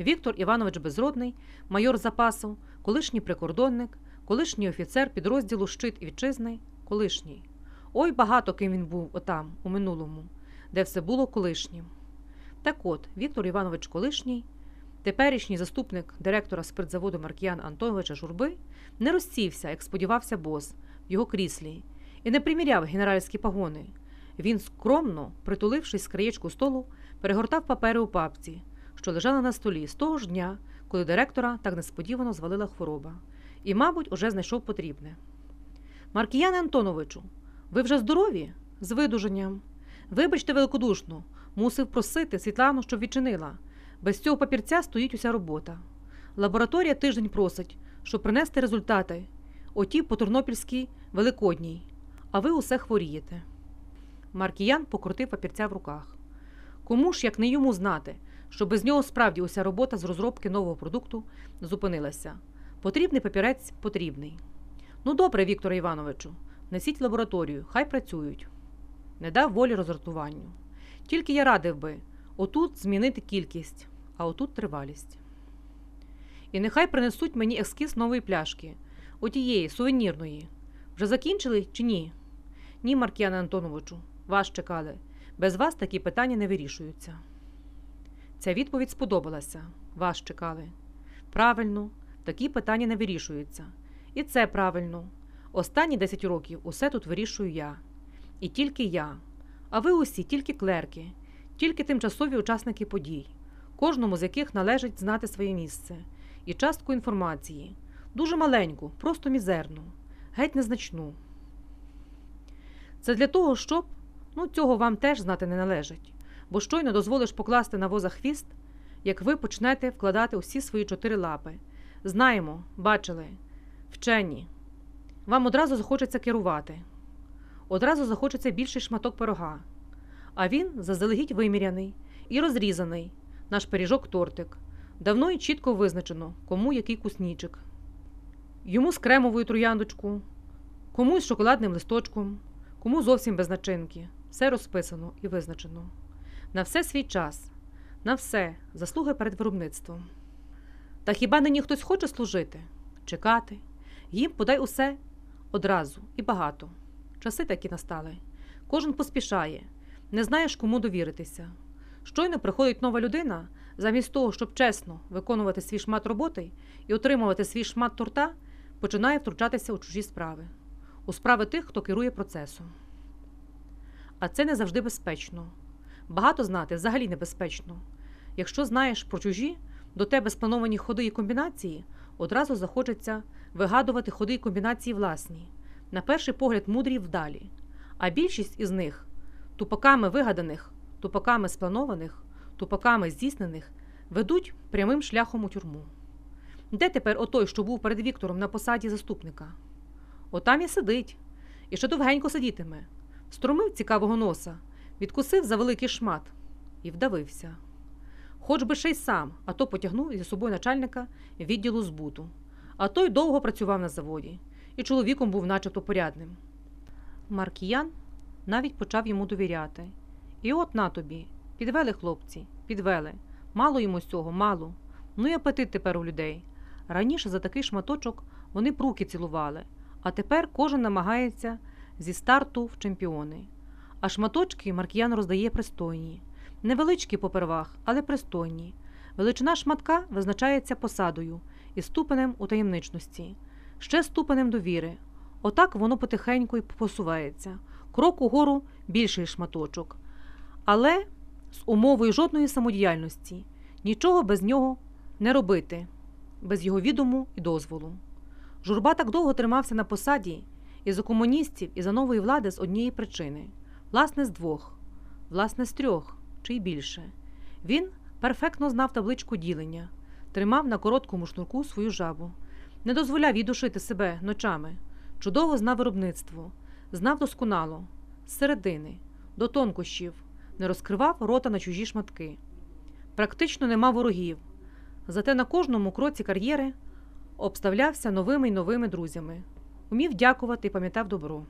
Віктор Іванович Безродний, майор запасу, колишній прикордонник, колишній офіцер підрозділу Щит вітчизни, колишній. Ой, багато ким він був отам, у минулому, де все було колишнім. Так от, Віктор Іванович Колишній, теперішній заступник директора спиртзаводу Маркіян Антоновича Журби, не розсівся, як сподівався бос, в його кріслі, і не приміряв генеральські пагони. Він скромно, притулившись з краєчку столу, перегортав папери у папці, що лежала на столі з того ж дня, коли директора так несподівано звалила хвороба, і, мабуть, уже знайшов потрібне. Маркіяне Антоновичу, ви вже здорові? З видуженням. Вибачте великодушно, мусив просити Світлану, щоб відчинила. Без цього папірця стоїть уся робота. Лабораторія тиждень просить, щоб принести результати. Оті по Тернопільській Великодній, а ви усе хворієте. Маркіян покрутив папірця в руках. Кому ж, як не йому знати, що без нього справді уся робота з розробки нового продукту зупинилася. Потрібний папірець потрібний. Ну, добре, Вікторе Івановичу, несіть лабораторію, хай працюють. Не дав волі роздратуванню. Тільки я радив би отут змінити кількість, а отут тривалість. І нехай принесуть мені ескіз нової пляшки, отієї, сувенірної. Вже закінчили чи ні? Ні, Маркіяне Антоновичу, вас чекали. Без вас такі питання не вирішуються. Ця відповідь сподобалася. Вас чекали. Правильно, такі питання не вирішуються. І це правильно. Останні 10 років усе тут вирішую я. І тільки я. А ви усі тільки клерки, тільки тимчасові учасники подій, кожному з яких належить знати своє місце і частку інформації. Дуже маленьку, просто мізерну, геть незначну. Це для того, щоб ну, цього вам теж знати не належить, бо щойно дозволиш покласти на воза хвіст, як ви почнете вкладати усі свої чотири лапи. Знаємо, бачили, вчені. Вам одразу захочеться керувати, одразу захочеться більший шматок пирога. А він заздалегідь виміряний і розрізаний, наш пиріжок тортик. Давно і чітко визначено, кому який куснічик. Йому з кремовою трояндочку, кому з шоколадним листочком, кому зовсім без начинки. Все розписано і визначено. На все свій час, на все заслуги перед виробництвом. Та хіба нині хтось хоче служити? Чекати? Їм подай усе одразу і багато. Часи такі настали. Кожен поспішає, не знаєш, кому довіритися. Щойно приходить нова людина, замість того, щоб чесно виконувати свій шмат роботи і отримувати свій шмат торта, починає втручатися у чужі справи, у справи тих, хто керує процесом. А це не завжди безпечно. Багато знати взагалі небезпечно. Якщо знаєш про чужі, до тебе сплановані ходи і комбінації, одразу захочеться вигадувати ходи і комбінації власні, на перший погляд мудрі вдалі. А більшість із них тупаками вигаданих, тупаками спланованих, тупаками здійснених, ведуть прямим шляхом у тюрму. Де тепер отой, що був перед Віктором на посаді заступника? Отам і сидить, і ще довгенько сидітиме, струмив цікавого носа, відкусив за великий шмат і вдавився. Хоч би ще й сам, а то потягнув зі собою начальника відділу збуту. А той довго працював на заводі, і чоловіком був начебто порядним. Маркіян навіть почав йому довіряти. І от на тобі, підвели хлопці, підвели. Мало йому з цього, мало. Ну й апетит тепер у людей. Раніше за такий шматочок вони б руки цілували, а тепер кожен намагається зі старту в чемпіони. А шматочки Маркіян роздає пристойні. Невеличкі попервах, але пристойні. Величина шматка визначається посадою і ступенем у таємничності, ще ступенем довіри. Отак воно потихеньку й посувається. Крок угору більший шматочок. Але з умовою жодної самодіяльності, нічого без нього не робити, без його відому і дозволу. Журба так довго тримався на посаді і за комуністів, і за нової влади з однієї причини власне, з двох, власне, з трьох чи й більше. Він перфектно знав табличку ділення, тримав на короткому шнурку свою жабу, не дозволяв їй душити себе ночами, чудово знав виробництво, знав досконало, з середини, до тонкощів, не розкривав рота на чужі шматки. Практично не мав ворогів, зате на кожному кроці кар'єри обставлявся новими й новими друзями, умів дякувати і пам'ятав добро.